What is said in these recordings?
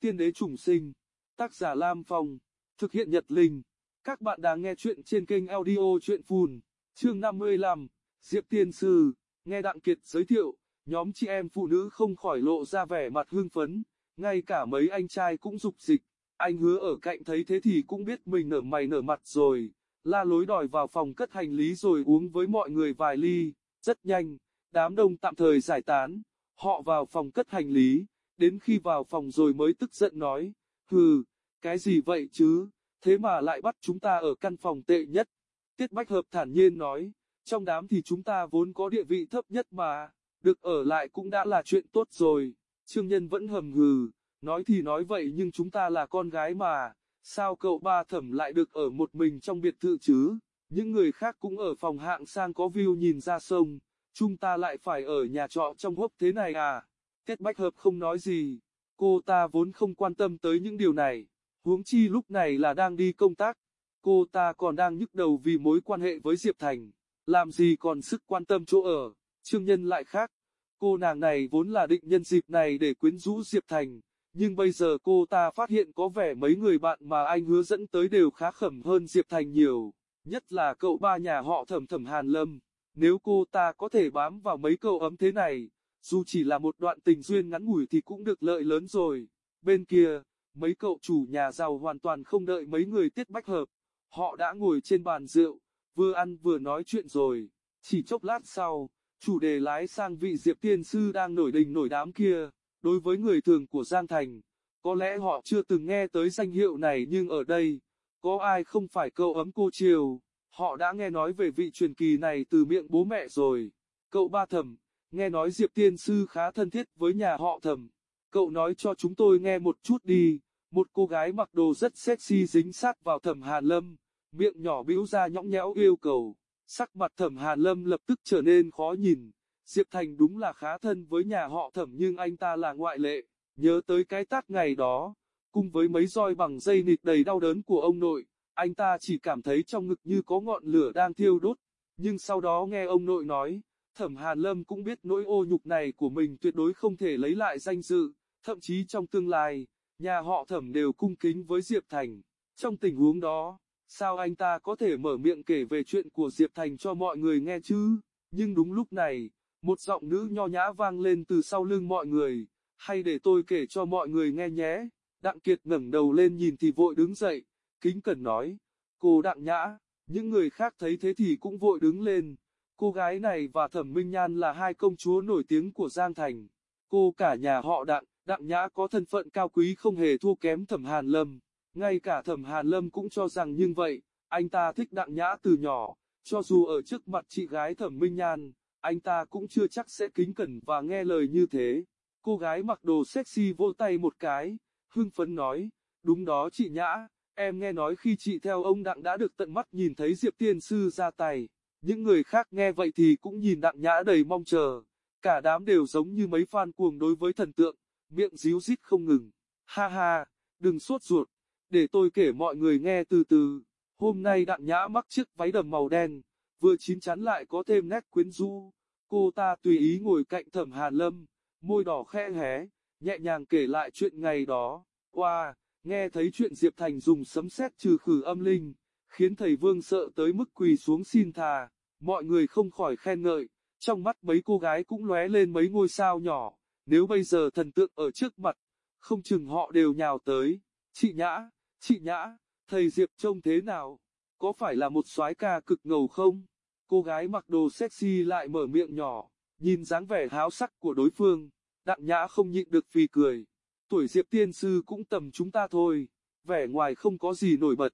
Tiên đế trùng sinh. Tác giả Lam Phong. Thực hiện Nhật Linh. Các bạn đang nghe chuyện trên kênh audio chuyện phùn. Chương 55. Diệp Tiên Sư. Nghe Đặng Kiệt giới thiệu, nhóm chị em phụ nữ không khỏi lộ ra vẻ mặt hưng phấn. Ngay cả mấy anh trai cũng dục dịch. Anh hứa ở cạnh thấy thế thì cũng biết mình nở mày nở mặt rồi. La lối đòi vào phòng cất hành lý rồi uống với mọi người vài ly. Rất nhanh, đám đông tạm thời giải tán. Họ vào phòng cất hành lý, đến khi vào phòng rồi mới tức giận nói, hừ, cái gì vậy chứ, thế mà lại bắt chúng ta ở căn phòng tệ nhất. Tiết Bách Hợp thản nhiên nói, trong đám thì chúng ta vốn có địa vị thấp nhất mà, được ở lại cũng đã là chuyện tốt rồi. Trương Nhân vẫn hầm hừ, nói thì nói vậy nhưng chúng ta là con gái mà, sao cậu ba thẩm lại được ở một mình trong biệt thự chứ, những người khác cũng ở phòng hạng sang có view nhìn ra sông chúng ta lại phải ở nhà trọ trong hốc thế này à? Tiết Bách Hợp không nói gì, cô ta vốn không quan tâm tới những điều này, huống chi lúc này là đang đi công tác, cô ta còn đang nhức đầu vì mối quan hệ với Diệp Thành, làm gì còn sức quan tâm chỗ ở, Trương Nhân lại khác, cô nàng này vốn là định nhân dịp này để quyến rũ Diệp Thành, nhưng bây giờ cô ta phát hiện có vẻ mấy người bạn mà anh hứa dẫn tới đều khá khẩm hơn Diệp Thành nhiều, nhất là cậu ba nhà họ thẩm thẩm Hàn Lâm. Nếu cô ta có thể bám vào mấy câu ấm thế này, dù chỉ là một đoạn tình duyên ngắn ngủi thì cũng được lợi lớn rồi. Bên kia, mấy cậu chủ nhà giàu hoàn toàn không đợi mấy người tiết bách hợp. Họ đã ngồi trên bàn rượu, vừa ăn vừa nói chuyện rồi. Chỉ chốc lát sau, chủ đề lái sang vị Diệp Tiên Sư đang nổi đình nổi đám kia. Đối với người thường của Giang Thành, có lẽ họ chưa từng nghe tới danh hiệu này nhưng ở đây, có ai không phải cậu ấm cô chiều. Họ đã nghe nói về vị truyền kỳ này từ miệng bố mẹ rồi. Cậu ba thầm, nghe nói Diệp Tiên Sư khá thân thiết với nhà họ thầm. Cậu nói cho chúng tôi nghe một chút đi. Một cô gái mặc đồ rất sexy dính sát vào thẩm Hàn Lâm, miệng nhỏ bĩu ra nhõng nhẽo yêu cầu. Sắc mặt thẩm Hàn Lâm lập tức trở nên khó nhìn. Diệp Thành đúng là khá thân với nhà họ thẩm nhưng anh ta là ngoại lệ. Nhớ tới cái tát ngày đó, cùng với mấy roi bằng dây nịt đầy đau đớn của ông nội, anh ta chỉ cảm thấy trong ngực như có ngọn lửa đang thiêu đốt, nhưng sau đó nghe ông nội nói, thẩm Hàn Lâm cũng biết nỗi ô nhục này của mình tuyệt đối không thể lấy lại danh dự, thậm chí trong tương lai, nhà họ thẩm đều cung kính với Diệp Thành. Trong tình huống đó, sao anh ta có thể mở miệng kể về chuyện của Diệp Thành cho mọi người nghe chứ? Nhưng đúng lúc này, một giọng nữ nho nhã vang lên từ sau lưng mọi người, hay để tôi kể cho mọi người nghe nhé. Đặng Kiệt ngẩng đầu lên nhìn thì vội đứng dậy, kính cẩn nói, cô đặng nhã, những người khác thấy thế thì cũng vội đứng lên, cô gái này và thẩm minh nhan là hai công chúa nổi tiếng của Giang Thành, cô cả nhà họ đặng, đặng nhã có thân phận cao quý không hề thua kém thẩm Hàn Lâm, ngay cả thẩm Hàn Lâm cũng cho rằng như vậy, anh ta thích đặng nhã từ nhỏ, cho dù ở trước mặt chị gái thẩm minh nhan, anh ta cũng chưa chắc sẽ kính cẩn và nghe lời như thế. Cô gái mặc đồ sexy vỗ tay một cái, hưng phấn nói, đúng đó chị Nhã, Em nghe nói khi chị theo ông Đặng đã được tận mắt nhìn thấy Diệp Tiên Sư ra tay, những người khác nghe vậy thì cũng nhìn Đặng Nhã đầy mong chờ, cả đám đều giống như mấy fan cuồng đối với thần tượng, miệng díu dít không ngừng. Ha ha, đừng sốt ruột, để tôi kể mọi người nghe từ từ. Hôm nay Đặng Nhã mắc chiếc váy đầm màu đen, vừa chín chắn lại có thêm nét quyến rũ. Cô ta tùy ý ngồi cạnh thẩm Hàn Lâm, môi đỏ khẽ hé, nhẹ nhàng kể lại chuyện ngày đó. Wow! Nghe thấy chuyện Diệp Thành dùng sấm sét trừ khử âm linh, khiến thầy Vương sợ tới mức quỳ xuống xin tha, mọi người không khỏi khen ngợi, trong mắt mấy cô gái cũng lóe lên mấy ngôi sao nhỏ, nếu bây giờ thần tượng ở trước mặt, không chừng họ đều nhào tới, chị Nhã, chị Nhã, thầy Diệp trông thế nào, có phải là một soái ca cực ngầu không? Cô gái mặc đồ sexy lại mở miệng nhỏ, nhìn dáng vẻ háo sắc của đối phương, đặng nhã không nhịn được phì cười. Tuổi Diệp Tiên Sư cũng tầm chúng ta thôi, vẻ ngoài không có gì nổi bật.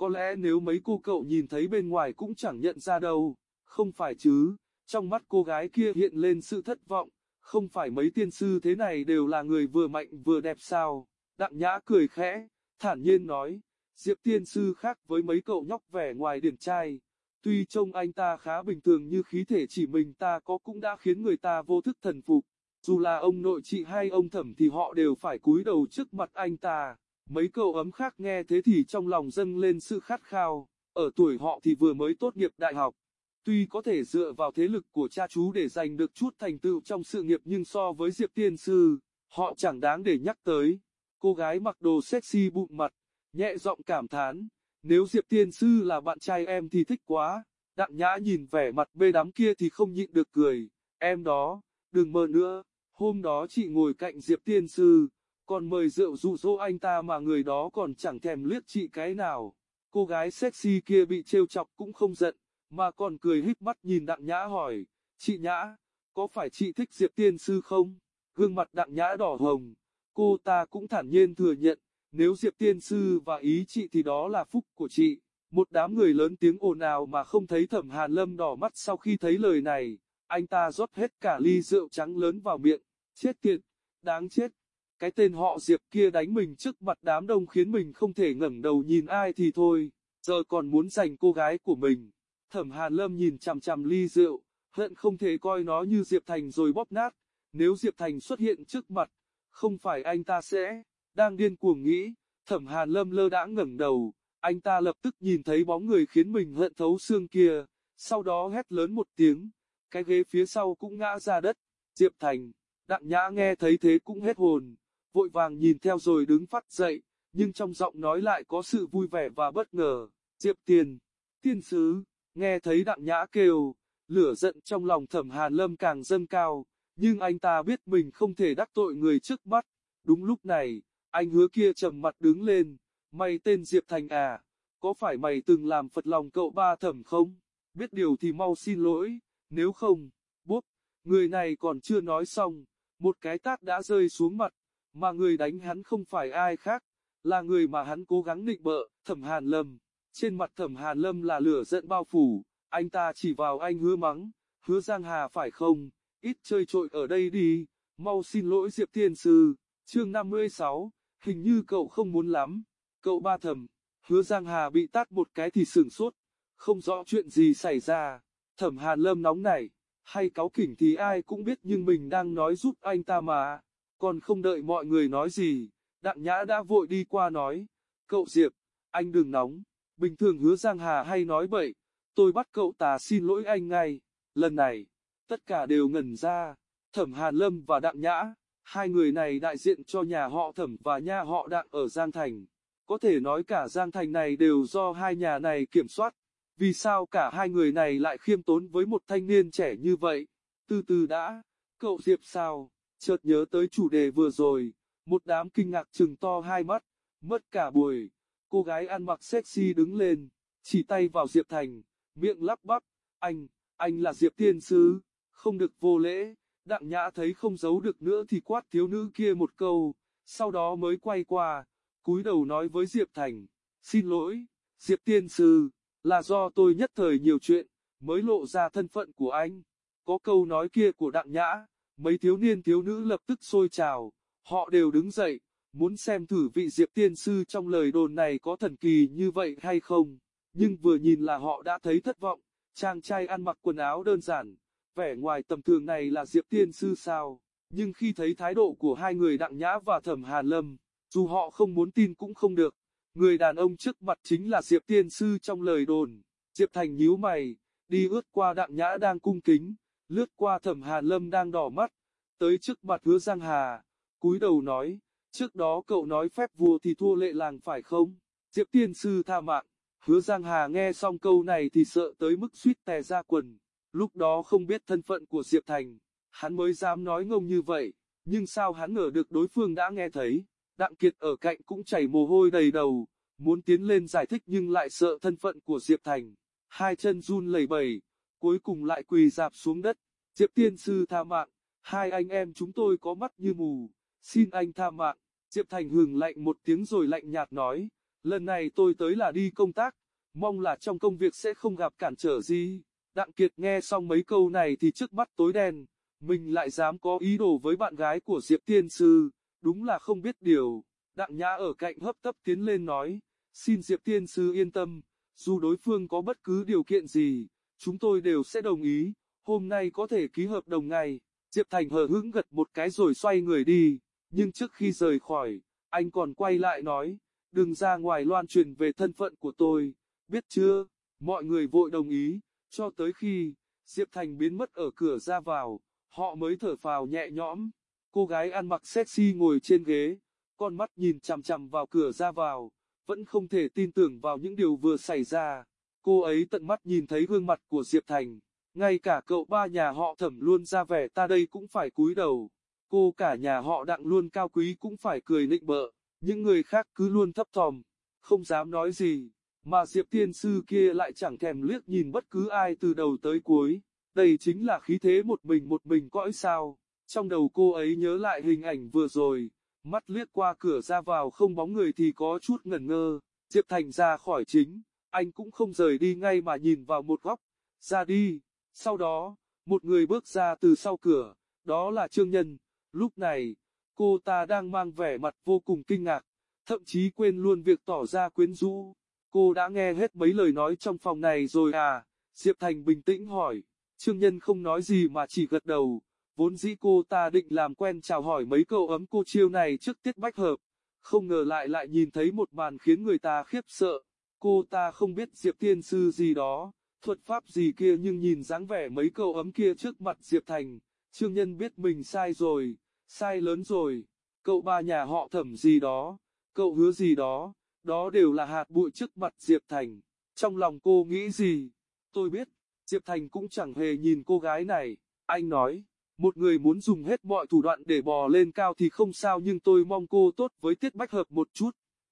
Có lẽ nếu mấy cô cậu nhìn thấy bên ngoài cũng chẳng nhận ra đâu, không phải chứ, trong mắt cô gái kia hiện lên sự thất vọng, không phải mấy tiên sư thế này đều là người vừa mạnh vừa đẹp sao, đặng nhã cười khẽ, thản nhiên nói, Diệp Tiên Sư khác với mấy cậu nhóc vẻ ngoài điển trai, tuy trông anh ta khá bình thường như khí thể chỉ mình ta có cũng đã khiến người ta vô thức thần phục. Dù là ông nội chị hay ông thẩm thì họ đều phải cúi đầu trước mặt anh ta. Mấy cậu ấm khác nghe thế thì trong lòng dâng lên sự khát khao. Ở tuổi họ thì vừa mới tốt nghiệp đại học. Tuy có thể dựa vào thế lực của cha chú để giành được chút thành tựu trong sự nghiệp nhưng so với Diệp Tiên Sư, họ chẳng đáng để nhắc tới. Cô gái mặc đồ sexy bụng mặt, nhẹ giọng cảm thán, nếu Diệp Tiên Sư là bạn trai em thì thích quá. Đặng nhã nhìn vẻ mặt bê đám kia thì không nhịn được cười, em đó, đừng mơ nữa, hôm đó chị ngồi cạnh Diệp Tiên Sư, còn mời rượu dụ dỗ anh ta mà người đó còn chẳng thèm liếc chị cái nào. Cô gái sexy kia bị trêu chọc cũng không giận, mà còn cười híp mắt nhìn Đặng Nhã hỏi, chị Nhã, có phải chị thích Diệp Tiên Sư không? Gương mặt Đặng Nhã đỏ hồng, cô ta cũng thản nhiên thừa nhận, nếu Diệp Tiên Sư và ý chị thì đó là phúc của chị. Một đám người lớn tiếng ồn ào mà không thấy thẩm Hàn Lâm đỏ mắt sau khi thấy lời này, anh ta rót hết cả ly rượu trắng lớn vào miệng, chết tiệt, đáng chết. Cái tên họ Diệp kia đánh mình trước mặt đám đông khiến mình không thể ngẩng đầu nhìn ai thì thôi, giờ còn muốn giành cô gái của mình. Thẩm Hàn Lâm nhìn chằm chằm ly rượu, hận không thể coi nó như Diệp Thành rồi bóp nát. Nếu Diệp Thành xuất hiện trước mặt, không phải anh ta sẽ, đang điên cuồng nghĩ, Thẩm Hàn Lâm lơ đãng ngẩng đầu, anh ta lập tức nhìn thấy bóng người khiến mình hận thấu xương kia, sau đó hét lớn một tiếng, cái ghế phía sau cũng ngã ra đất, Diệp Thành, đặng nhã nghe thấy thế cũng hết hồn, vội vàng nhìn theo rồi đứng phát dậy, nhưng trong giọng nói lại có sự vui vẻ và bất ngờ, Diệp Tiền, tiên sứ, nghe thấy đặng nhã kêu, lửa giận trong lòng thẩm hàn lâm càng dâng cao, nhưng anh ta biết mình không thể đắc tội người trước mắt, đúng lúc này, anh hứa kia trầm mặt đứng lên, Mày tên Diệp Thành à, có phải mày từng làm phật lòng cậu ba thẩm không? Biết điều thì mau xin lỗi, nếu không, bốp, người này còn chưa nói xong, một cái tát đã rơi xuống mặt, mà người đánh hắn không phải ai khác, là người mà hắn cố gắng nịnh bợ, thẩm Hàn Lâm. Trên mặt thẩm Hàn Lâm là lửa giận bao phủ, anh ta chỉ vào anh hứa mắng, hứa Giang Hà phải không, ít chơi trội ở đây đi, mau xin lỗi Diệp Thiên Sư, chương 56, hình như cậu không muốn lắm. Cậu ba thẩm hứa Giang Hà bị tát một cái thì sửng sốt, không rõ chuyện gì xảy ra, thẩm Hàn Lâm nóng nảy, hay cáo kỉnh thì ai cũng biết nhưng mình đang nói giúp anh ta mà, còn không đợi mọi người nói gì, đặng nhã đã vội đi qua nói, cậu Diệp, anh đừng nóng, bình thường hứa Giang Hà hay nói bậy, tôi bắt cậu ta xin lỗi anh ngay, lần này, tất cả đều ngẩn ra, thẩm Hàn Lâm và đặng nhã, hai người này đại diện cho nhà họ thẩm và nhà họ đặng ở Giang Thành. Có thể nói cả Giang Thành này đều do hai nhà này kiểm soát. Vì sao cả hai người này lại khiêm tốn với một thanh niên trẻ như vậy? Từ từ đã, cậu Diệp sao? Chợt nhớ tới chủ đề vừa rồi, một đám kinh ngạc trừng to hai mắt, mất cả buổi. Cô gái ăn mặc sexy đứng lên, chỉ tay vào Diệp Thành, miệng lắp bắp, anh, anh là Diệp Tiên Sư, không được vô lễ. Đặng nhã thấy không giấu được nữa thì quát thiếu nữ kia một câu, sau đó mới quay qua, cúi đầu nói với Diệp Thành, xin lỗi, Diệp Tiên Sư, là do tôi nhất thời nhiều chuyện, mới lộ ra thân phận của anh. Có câu nói kia của Đặng Nhã, mấy thiếu niên thiếu nữ lập tức sôi trào, họ đều đứng dậy, muốn xem thử vị Diệp Tiên Sư trong lời đồn này có thần kỳ như vậy hay không. Nhưng vừa nhìn là họ đã thấy thất vọng, chàng trai ăn mặc quần áo đơn giản, vẻ ngoài tầm thường này là Diệp Tiên Sư sao. Nhưng khi thấy thái độ của hai người Đặng Nhã và Thẩm Hàn Lâm, dù họ không muốn tin cũng không được, người đàn ông trước mặt chính là Diệp Tiên Sư trong lời đồn. Diệp Thành nhíu mày, đi ướt qua đặng nhã đang cung kính, lướt qua thẩm hà Lâm đang đỏ mắt, tới trước mặt hứa Giang Hà, cúi đầu nói, trước đó cậu nói phép vua thì thua lệ làng phải không? Diệp Tiên Sư tha mạng, hứa Giang Hà nghe xong câu này thì sợ tới mức suýt tè ra quần, lúc đó không biết thân phận của Diệp Thành, hắn mới dám nói ngông như vậy, nhưng sao hắn ngờ được đối phương đã nghe thấy. Đặng Kiệt ở cạnh cũng chảy mồ hôi đầy đầu, muốn tiến lên giải thích nhưng lại sợ thân phận của Diệp Thành. Hai chân run lẩy bẩy, cuối cùng lại quỳ dạp xuống đất. Diệp Tiên Sư tha mạng, hai anh em chúng tôi có mắt như mù, xin anh tha mạng. Diệp Thành hừng lạnh một tiếng rồi lạnh nhạt nói, lần này tôi tới là đi công tác, mong là trong công việc sẽ không gặp cản trở gì. Đặng Kiệt nghe xong mấy câu này thì trước mắt tối đen, mình lại dám có ý đồ với bạn gái của Diệp Tiên Sư đúng là không biết điều. Đặng Nhã ở cạnh hấp tấp tiến lên nói, xin Diệp Tiên Sư yên tâm, dù đối phương có bất cứ điều kiện gì, chúng tôi đều sẽ đồng ý, hôm nay có thể ký hợp đồng ngay. Diệp Thành hờ hững gật một cái rồi xoay người đi, nhưng trước khi rời khỏi, anh còn quay lại nói, đừng ra ngoài loan truyền về thân phận của tôi, biết chưa? Mọi người vội đồng ý, cho tới khi, Diệp Thành biến mất ở cửa ra vào, họ mới thở phào nhẹ nhõm. Cô gái ăn mặc sexy ngồi trên ghế, con mắt nhìn chằm chằm vào cửa ra vào, vẫn không thể tin tưởng vào những điều vừa xảy ra. Cô ấy tận mắt nhìn thấy gương mặt của Diệp Thành, ngay cả cậu ba nhà họ thẩm luôn ra vẻ ta đây cũng phải cúi đầu. Cô cả nhà họ đặng luôn cao quý cũng phải cười nịnh bợ, những người khác cứ luôn thấp thòm, không dám nói gì, mà Diệp Thiên Sư kia lại chẳng thèm liếc nhìn bất cứ ai từ đầu tới cuối. Đây chính là khí thế một mình một mình cõi sao. Trong đầu cô ấy nhớ lại hình ảnh vừa rồi, mắt liếc qua cửa ra vào không bóng người thì có chút ngẩn ngơ. Diệp Thành ra khỏi chính, anh cũng không rời đi ngay mà nhìn vào một góc, ra đi. Sau đó, một người bước ra từ sau cửa, đó là Trương Nhân. Lúc này, cô ta đang mang vẻ mặt vô cùng kinh ngạc, thậm chí quên luôn việc tỏ ra quyến rũ. Cô đã nghe hết mấy lời nói trong phòng này rồi à? Diệp Thành bình tĩnh hỏi. Trương Nhân không nói gì mà chỉ gật đầu. Vốn dĩ cô ta định làm quen chào hỏi mấy câu ấm cô chiêu này trước tiết bách hợp. Không ngờ lại lại nhìn thấy một màn khiến người ta khiếp sợ. Cô ta không biết Diệp Tiên Sư gì đó, thuật pháp gì kia nhưng nhìn dáng vẻ mấy câu ấm kia trước mặt Diệp Thành. Trương Nhân biết mình sai rồi, sai lớn rồi. Cậu ba nhà họ thẩm gì đó, cậu hứa gì đó, đó đều là hạt bụi trước mặt Diệp Thành. Trong lòng cô nghĩ gì? Tôi biết, Diệp Thành cũng chẳng hề nhìn cô gái này. Anh nói, một người muốn dùng hết mọi thủ đoạn để bò lên cao thì không sao nhưng tôi mong cô tốt với Tiết Bách Hợp một chút.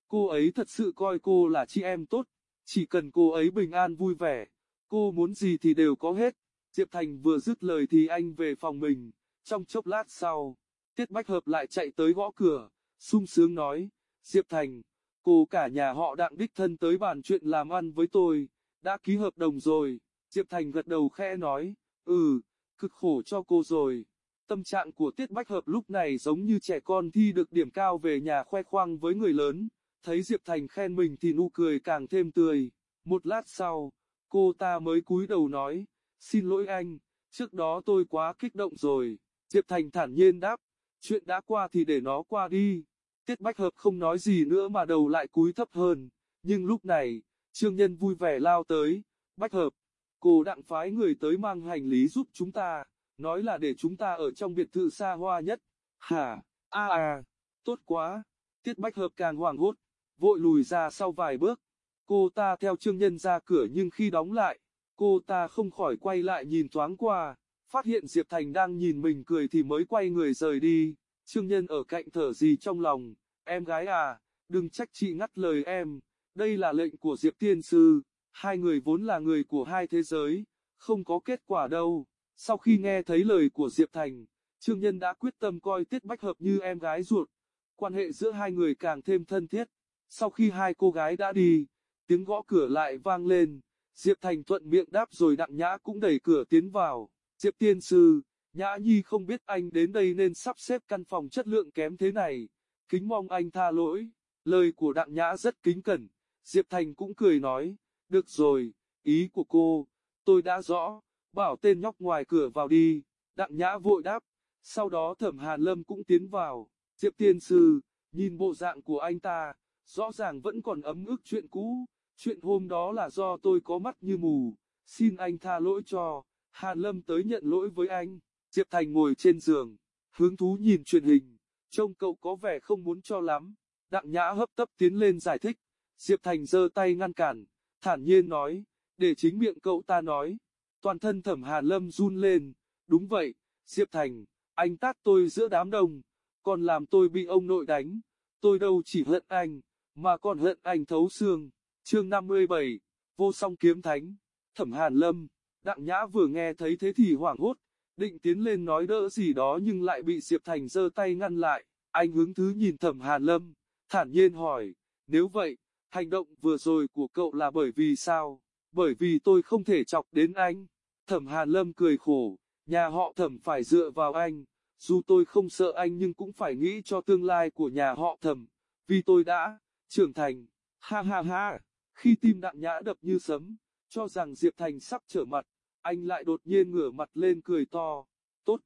Cô ấy thật sự coi cô là chị em tốt, chỉ cần cô ấy bình an vui vẻ, cô muốn gì thì đều có hết. Diệp Thành vừa dứt lời thì anh về phòng mình, trong chốc lát sau, Tiết Bách Hợp lại chạy tới gõ cửa, sung sướng nói, Diệp Thành, cô cả nhà họ đặng đích thân tới bàn chuyện làm ăn với tôi, đã ký hợp đồng rồi. Diệp Thành gật đầu khẽ nói, ừ, cực khổ cho cô rồi. Tâm trạng của Tiết Bách Hợp lúc này giống như trẻ con thi được điểm cao về nhà khoe khoang với người lớn, thấy Diệp Thành khen mình thì nụ cười càng thêm tươi. Một lát sau, cô ta mới cúi đầu nói, xin lỗi anh, trước đó tôi quá kích động rồi. Diệp Thành thản nhiên đáp, chuyện đã qua thì để nó qua đi. Tiết Bách Hợp không nói gì nữa mà đầu lại cúi thấp hơn, nhưng lúc này, Trương Nhân vui vẻ lao tới, Bách Hợp, cô đặng phái người tới mang hành lý giúp chúng ta, nói là để chúng ta ở trong biệt thự xa hoa nhất. Hả, a à, tốt quá, Tiết Bách Hợp càng hoảng hốt, vội lùi ra sau vài bước. Cô ta theo Trương Nhân ra cửa nhưng khi đóng lại, cô ta không khỏi quay lại nhìn thoáng qua, phát hiện Diệp Thành đang nhìn mình cười thì mới quay người rời đi. Trương Nhân ở cạnh thở gì trong lòng, em gái à, đừng trách chị ngắt lời em, đây là lệnh của Diệp Tiên Sư, hai người vốn là người của hai thế giới, không có kết quả đâu. Sau khi nghe thấy lời của Diệp Thành, Trương Nhân đã quyết tâm coi Tiết Bách Hợp như em gái ruột, quan hệ giữa hai người càng thêm thân thiết. Sau khi hai cô gái đã đi, tiếng gõ cửa lại vang lên, Diệp Thành thuận miệng đáp rồi đặng nhã cũng đẩy cửa tiến vào. Diệp Tiên Sư, Nhã Nhi không biết anh đến đây nên sắp xếp căn phòng chất lượng kém thế này, kính mong anh tha lỗi. Lời của Đặng Nhã rất kính cẩn, Diệp Thành cũng cười nói, được rồi, ý của cô, tôi đã rõ, bảo tên nhóc ngoài cửa vào đi, Đặng Nhã vội đáp, sau đó Thẩm Hàn Lâm cũng tiến vào, Diệp Tiên Sư, nhìn bộ dạng của anh ta, rõ ràng vẫn còn ấm ức chuyện cũ, chuyện hôm đó là do tôi có mắt như mù, xin anh tha lỗi cho, Hàn Lâm tới nhận lỗi với anh. Diệp Thành ngồi trên giường, hứng thú nhìn truyền hình, trông cậu có vẻ không muốn cho lắm. Đặng Nhã hấp tấp tiến lên giải thích, Diệp Thành giơ tay ngăn cản, thản nhiên nói, để chính miệng cậu ta nói. Toàn thân thẩm Hàn Lâm run lên, đúng vậy, Diệp Thành, anh tát tôi giữa đám đông, còn làm tôi bị ông nội đánh, tôi đâu chỉ hận anh, mà còn hận anh thấu xương. Chương 57, Vô song kiếm thánh, Thẩm Hàn Lâm, Đặng Nhã vừa nghe thấy thế thì hoảng hốt, định tiến lên nói đỡ gì đó nhưng lại bị Diệp Thành giơ tay ngăn lại. Anh hướng thứ nhìn Thẩm Hàn Lâm, thản nhiên hỏi, nếu vậy, hành động vừa rồi của cậu là bởi vì sao? Bởi vì tôi không thể chọc đến anh. Thẩm Hàn Lâm cười khổ, nhà họ Thẩm phải dựa vào anh, dù tôi không sợ anh nhưng cũng phải nghĩ cho tương lai của nhà họ Thẩm, vì tôi đã trưởng thành. Ha ha ha, khi tim đặng nhã đập như sấm, cho rằng Diệp Thành sắp trở mặt, anh lại đột nhiên ngửa mặt lên cười to. Tốt,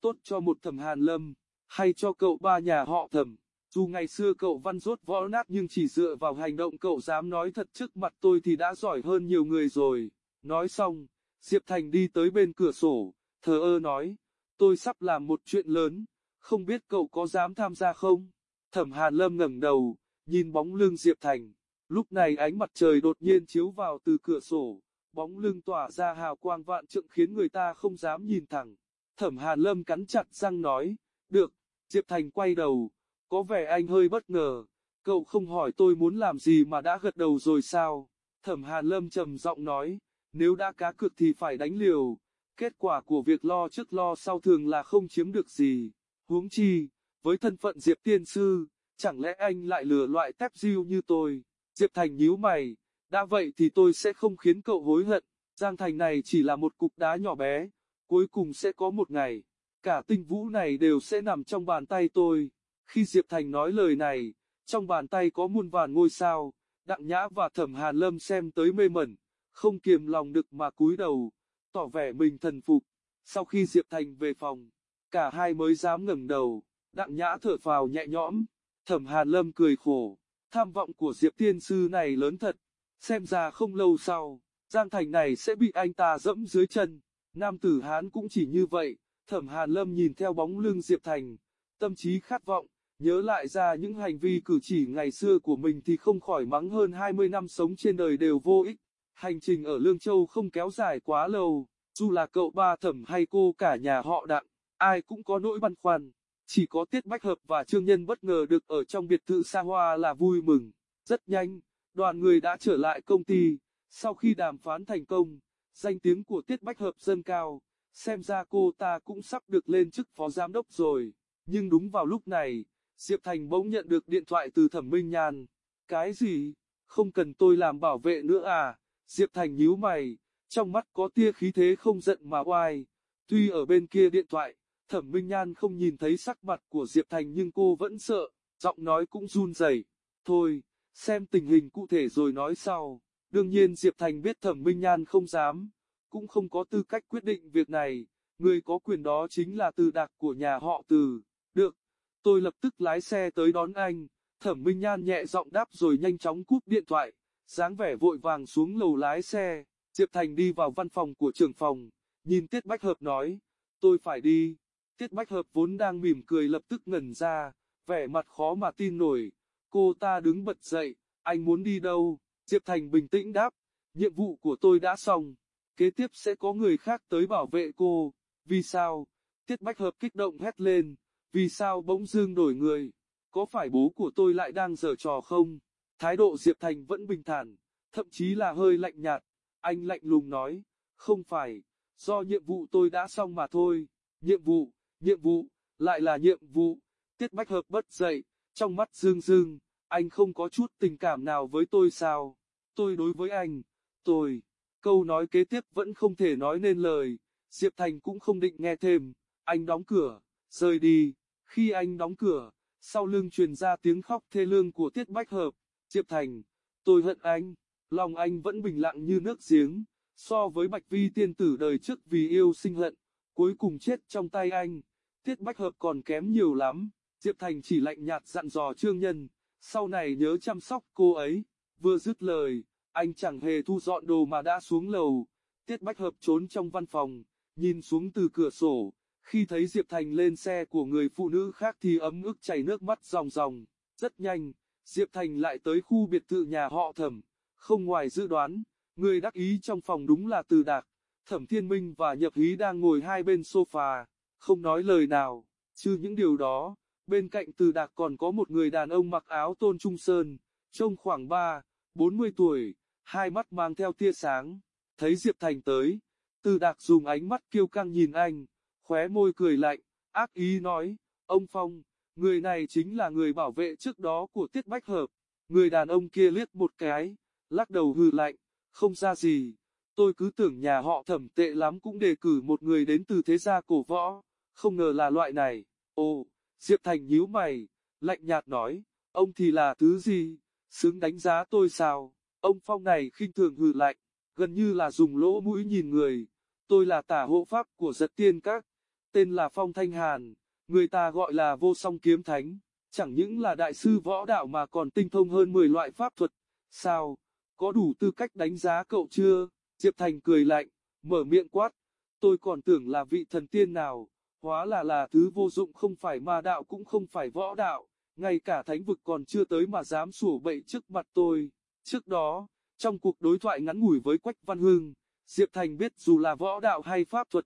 tốt cho một thẩm hàn lâm, hay cho cậu ba nhà họ thẩm. Dù ngày xưa cậu văn rốt võ nát nhưng chỉ dựa vào hành động cậu dám nói thật trước mặt tôi thì đã giỏi hơn nhiều người rồi. Nói xong, Diệp Thành đi tới bên cửa sổ, thờ ơ nói, tôi sắp làm một chuyện lớn, không biết cậu có dám tham gia không? Thẩm Hàn Lâm ngẩng đầu, nhìn bóng lưng Diệp Thành. Lúc này ánh mặt trời đột nhiên chiếu vào từ cửa sổ, bóng lưng tỏa ra hào quang vạn trượng khiến người ta không dám nhìn thẳng. Thẩm Hàn Lâm cắn chặt răng nói, được, Diệp Thành quay đầu, có vẻ anh hơi bất ngờ, cậu không hỏi tôi muốn làm gì mà đã gật đầu rồi sao? Thẩm Hàn Lâm trầm giọng nói, nếu đã cá cược thì phải đánh liều, kết quả của việc lo trước lo sau thường là không chiếm được gì. Huống chi, với thân phận Diệp Tiên Sư, chẳng lẽ anh lại lừa loại tép diêu như tôi? Diệp Thành nhíu mày, đã vậy thì tôi sẽ không khiến cậu hối hận, Giang Thành này chỉ là một cục đá nhỏ bé, cuối cùng sẽ có một ngày, cả tinh vũ này đều sẽ nằm trong bàn tay tôi. Khi Diệp Thành nói lời này, trong bàn tay có muôn vàn ngôi sao, Đặng Nhã và Thẩm Hàn Lâm xem tới mê mẩn, không kiềm lòng được mà cúi đầu, tỏ vẻ mình thần phục. Sau khi Diệp Thành về phòng, cả hai mới dám ngẩng đầu, Đặng Nhã thở phào nhẹ nhõm, Thẩm Hàn Lâm cười khổ, tham vọng của Diệp Tiên Sư này lớn thật, xem ra không lâu sau, Giang Thành này sẽ bị anh ta dẫm dưới chân. Nam tử Hán cũng chỉ như vậy, Thẩm Hàn Lâm nhìn theo bóng lưng Diệp Thành, tâm trí khát vọng, nhớ lại ra những hành vi cử chỉ ngày xưa của mình thì không khỏi mắng hơn 20 năm sống trên đời đều vô ích. Hành trình ở Lương Châu không kéo dài quá lâu, dù là cậu ba thẩm hay cô cả nhà họ đặng, ai cũng có nỗi băn khoăn. Chỉ có Tiết Bách Hợp và Trương Nhân bất ngờ được ở trong biệt thự xa hoa là vui mừng. Rất nhanh, đoàn người đã trở lại công ty, sau khi đàm phán thành công, danh tiếng của Tiết Bách Hợp dâng cao, xem ra cô ta cũng sắp được lên chức phó giám đốc rồi. Nhưng đúng vào lúc này, Diệp Thành bỗng nhận được điện thoại từ Thẩm Minh Nhan. Cái gì? Không cần tôi làm bảo vệ nữa à? Diệp Thành nhíu mày, trong mắt có tia khí thế không giận mà oai. Tuy ở bên kia điện thoại, Thẩm Minh Nhan không nhìn thấy sắc mặt của Diệp Thành nhưng cô vẫn sợ, giọng nói cũng run rẩy. Thôi, xem tình hình cụ thể rồi nói sau. Đương nhiên Diệp Thành biết Thẩm Minh Nhan không dám, cũng không có tư cách quyết định việc này. Người có quyền đó chính là từ đặc của nhà họ từ. Được, tôi lập tức lái xe tới đón anh. Thẩm Minh Nhan nhẹ giọng đáp rồi nhanh chóng cúp điện thoại, dáng vẻ vội vàng xuống lầu lái xe. Diệp Thành đi vào văn phòng của trưởng phòng, nhìn Tiết Bách Hợp nói, tôi phải đi. Tiết Bách Hợp vốn đang mỉm cười lập tức ngẩn ra, vẻ mặt khó mà tin nổi. Cô ta đứng bật dậy, anh muốn đi đâu? Diệp Thành bình tĩnh đáp, nhiệm vụ của tôi đã xong, kế tiếp sẽ có người khác tới bảo vệ cô. Vì sao? Tiết Bách Hợp kích động hét lên, vì sao bỗng dưng đổi người? Có phải bố của tôi lại đang giở trò không? Thái độ Diệp Thành vẫn bình thản, thậm chí là hơi lạnh nhạt. Anh lạnh lùng nói, không phải, do nhiệm vụ tôi đã xong mà thôi. Nhiệm vụ, nhiệm vụ, lại là nhiệm vụ. Tiết Bách Hợp bất dậy, trong mắt dương dương, anh không có chút tình cảm nào với tôi sao? Tôi đối với anh, tôi. Câu nói kế tiếp vẫn không thể nói nên lời, Diệp Thành cũng không định nghe thêm, anh đóng cửa, rời đi. Khi anh đóng cửa, sau lưng truyền ra tiếng khóc thê lương của Tiết Bách Hợp, Diệp Thành, tôi hận anh, lòng anh vẫn bình lặng như nước giếng, so với Bạch Vi tiên tử đời trước vì yêu sinh hận, cuối cùng chết trong tay anh, Tiết Bách Hợp còn kém nhiều lắm, Diệp Thành chỉ lạnh nhạt dặn dò Trương Nhân, sau này nhớ chăm sóc cô ấy, vừa dứt lời, anh chẳng hề thu dọn đồ mà đã xuống lầu, Tiết Bách Hợp trốn trong văn phòng, nhìn xuống từ cửa sổ, khi thấy Diệp Thành lên xe của người phụ nữ khác thì ấm ức chảy nước mắt ròng ròng, rất nhanh, Diệp Thành lại tới khu biệt thự nhà họ thẩm, không ngoài dự đoán, người đắc ý trong phòng đúng là Từ Đạc, Thẩm Thiên Minh và Nhập Hí đang ngồi hai bên sofa, không nói lời nào, chứ những điều đó, bên cạnh Từ Đạc còn có một người đàn ông mặc áo tôn trung sơn, trông khoảng 3, 40 tuổi, hai mắt mang theo tia sáng, thấy Diệp Thành tới, Từ Đạc dùng ánh mắt kiêu căng nhìn anh, khóe môi cười lạnh, ác ý nói, ông Phong, người này chính là người bảo vệ trước đó của Tiết Bách Hợp. Người đàn ông kia liếc một cái, lắc đầu hừ lạnh, không ra gì. Tôi cứ tưởng nhà họ thẩm tệ lắm cũng đề cử một người đến từ thế gia cổ võ, không ngờ là loại này. Ồ, Diệp Thành nhíu mày, lạnh nhạt nói, ông thì là thứ gì, xứng đánh giá tôi sao? Ông Phong này khinh thường hừ lạnh, gần như là dùng lỗ mũi nhìn người. Tôi là tả hộ pháp của giật tiên các, tên là Phong Thanh Hàn, người ta gọi là vô song kiếm thánh, chẳng những là đại sư võ đạo mà còn tinh thông hơn 10 loại pháp thuật. Sao, có đủ tư cách đánh giá cậu chưa? Diệp Thành cười lạnh, mở miệng quát, tôi còn tưởng là vị thần tiên nào, hóa là là thứ vô dụng không phải ma đạo cũng không phải võ đạo, ngay cả thánh vực còn chưa tới mà dám sủa bậy trước mặt tôi. Trước đó, trong cuộc đối thoại ngắn ngủi với Quách Văn Hưng, Diệp Thành biết dù là võ đạo hay pháp thuật,